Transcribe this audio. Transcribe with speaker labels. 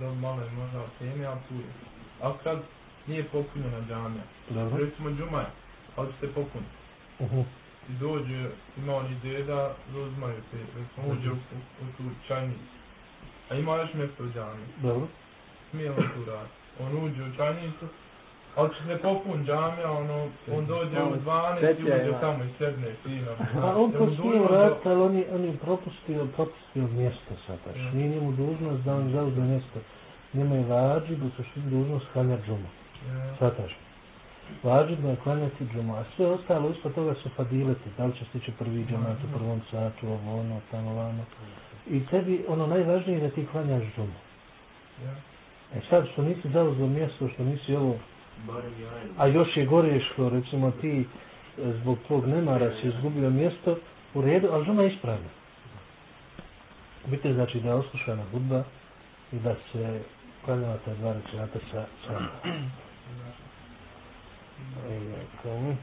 Speaker 1: Da malo je možda od teme, ali tu je. A kad nije popunjena džamija,
Speaker 2: Dobro.
Speaker 1: recimo džumaj, ali ćete popuniti.
Speaker 2: Mhm.
Speaker 1: I dođe, ima oni deda, uzmaju te, recimo uđe u, u, u tu čajnicu. A ima još mjesto u džamiji.
Speaker 2: Dobro.
Speaker 1: Smije tu raditi? On uđe u čajnicu, ali se popun džamija, ono, on dođe u 12 i uđe tamo i sedne fino.
Speaker 2: A on
Speaker 1: Jel
Speaker 2: to smije
Speaker 1: da-
Speaker 2: ali on je, on je propustio, propustio mjesto sataš.
Speaker 1: Ja.
Speaker 2: Nije njemu dužnost da on zauzme mjesto. Njemu je vađib, u suštini dužnost klanjati džumu.
Speaker 1: Ja.
Speaker 2: Sataš. Vađibno je klanjati džumu, a sve ostalo ispod toga su fadileti. Da li će stići prvi džemat u prvom satu, ovo, ono, tamo, vamo. I tebi, ono najvažnije je da ti klanjaš džumu.
Speaker 1: Ja.
Speaker 2: E sad što nisi zauzeo mjesto, što nisi ovo. A još je gore što recimo ti e, zbog tvog nemara si izgubio mjesto, u redu, ali žena je ispravna. Je znači da je oslušana hudba i da se klanjava ta dva rekiata sa sa. E.